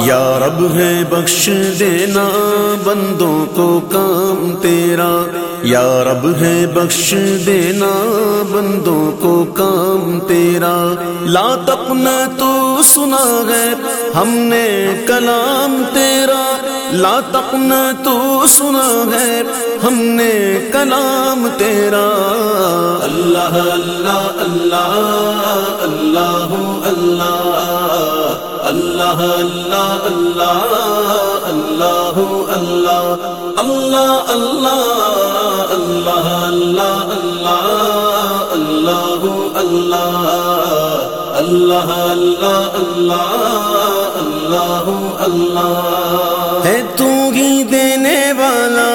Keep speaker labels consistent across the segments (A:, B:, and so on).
A: یا رب ہے بخش دینا بندوں کو کام تیرا یا رب ہے بخش دینا بندوں کو کام تیرا لا تپنا تو سنا ہے ہم نے کلام تیرا لا تپنا تو سنا ہے ہم نے کلام تیرا
B: اللہ اللہ اللہ اللہ اللہ اللہ اللہ اللہ اللہ اللہ اللہ اللہ اللہ اللہ اللہ اللہ اللہ اللہ اللہ اللہ اللہ اللہ
A: ہے تو ہی دینے والا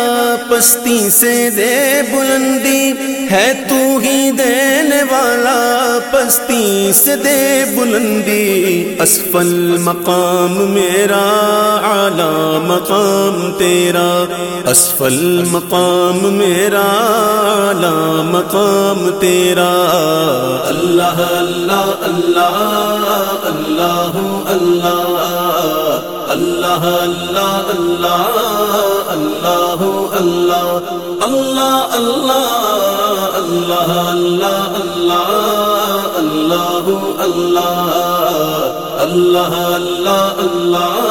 A: پستی سے دے بلندی ہے تو ہی دینے والا پستی سے دے بلندی اسفل مقام میرا اعلی مقام تیرا اسفل مقام میرا اعلی مقام تیرا
B: اللہ اللہ اللہ اللہ اللہ اللہ اللہ اللہ اللہ اللہ اللہ اللہ اللہ اللہ اللہ اللہ اللہ اللہ اللہ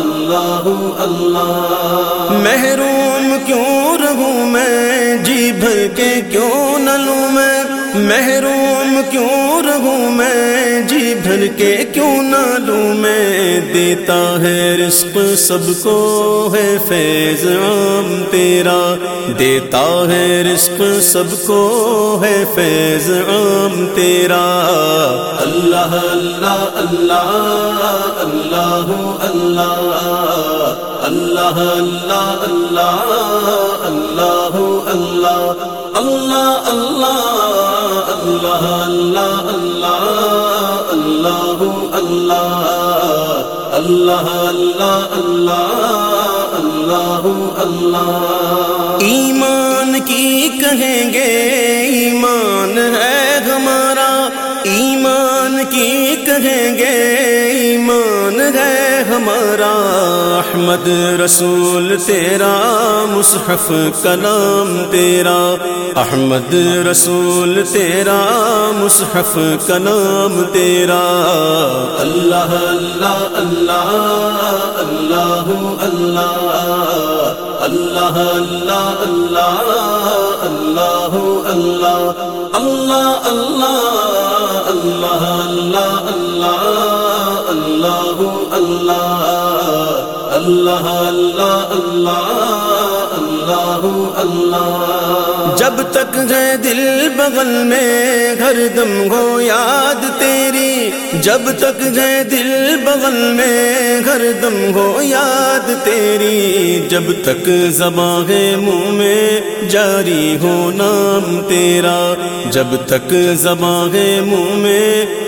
B: اللہ اللہ. اللہ
A: محروم کیوں رہوں میں؟ جی بھر کے کیوں نہ لوں میں؟ محروم کیوں رہوں میں جی بھر کے کیوں نہ لوں میں دیتا ہے رزق سب کو ہے فیض عام تیرا دیتا ہے رزق سب کو ہے فیض عام تیرا
B: اللہ اللہ اللہ اللہ اللہ اللہ اللہ اللہ اللہ اللہ اللہ اللہ اللہ اللہ اللہ اللہ اللہ اللہ اللہ اللہ اللہ اللہ
A: ایمان کی کہیں گے ایمان ہے ہمارا ایمان کی کہیں گے ہے ہمارا احمد رسول تیرا مصحف کلام تیرا احمد رسول تیرا مصحف کلام تیرا
B: اللہ اللہ اللہ اللہ اللہ اللہ اللہ اللہ اللہ اللہ اللہ اللہ اللہ اللہ اللہ اللہ اللہ اللہ اللہ اللہ اللہ. اللہ
A: جب تک ہے دل بغل میں گھر دم ہو یاد تیری. جب تک ہے دل بغل میں گھر دم ہو یاد تیری. جب تک زباں ہے منہ میں، جاری ہو نام تیرا. جب تک زباں ہے منہ میں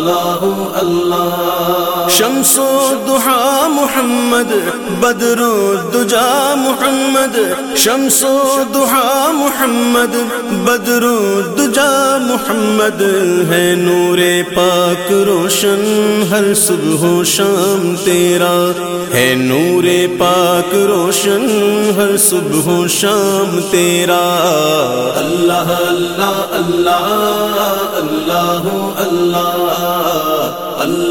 B: اللہ اللہ.
A: شمس و دہا محمد، بدر دجا محمد. شمس و دہا محمد، بدر دجا محمد. ہے نور پاک روشن، ہر صبح و شام تیرا. ہے نور پاک روشن، ہر صبح و شام تیرا.
B: اللہ اللہ اللہ اللہ اللہ.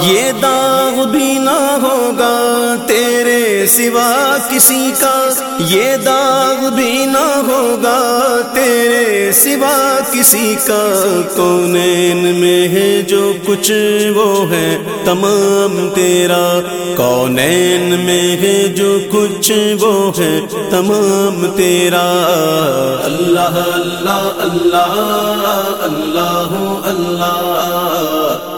A: یہ داغ بھی نہ ہوگا تیرے سوا کسی کا یہ داغ بھی نہ ہوگا تیرے سوا کسی کا کونین میں ہے جو کچھ وہ ہے تمام تیرا کونین میں ہے جو کچھ وہ ہے تمام تیرا
B: اللہ اللہ اللہ اللہ اللہ اللہ